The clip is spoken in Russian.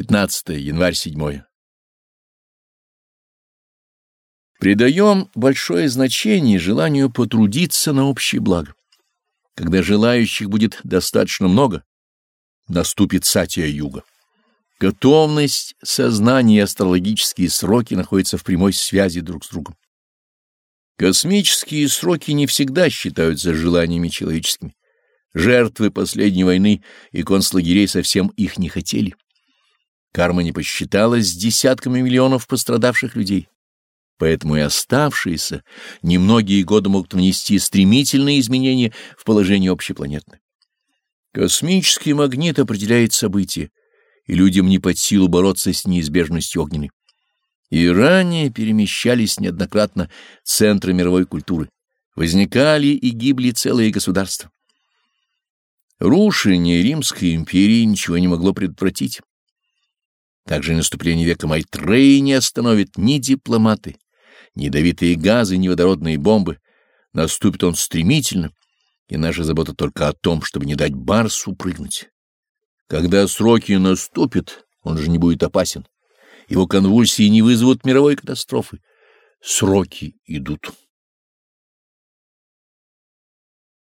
15 январь 7. Придаем большое значение желанию потрудиться на общее благо. Когда желающих будет достаточно много, наступит сатия юга. Готовность, сознание и астрологические сроки находятся в прямой связи друг с другом. Космические сроки не всегда считаются желаниями человеческими. Жертвы последней войны и концлагерей совсем их не хотели. Карма не посчиталась с десятками миллионов пострадавших людей. Поэтому и оставшиеся немногие годы могут внести стремительные изменения в положение общепланетное. Космический магнит определяет события, и людям не под силу бороться с неизбежностью огненной. И ранее перемещались неоднократно центры мировой культуры, возникали и гибли целые государства. Рушение Римской империи ничего не могло предотвратить. Также наступление века Майтреи не остановит ни дипломаты, ни ядовитые газы, ни водородные бомбы. Наступит он стремительно, и наша забота только о том, чтобы не дать Барсу прыгнуть. Когда сроки наступят, он же не будет опасен. Его конвульсии не вызовут мировой катастрофы. Сроки идут.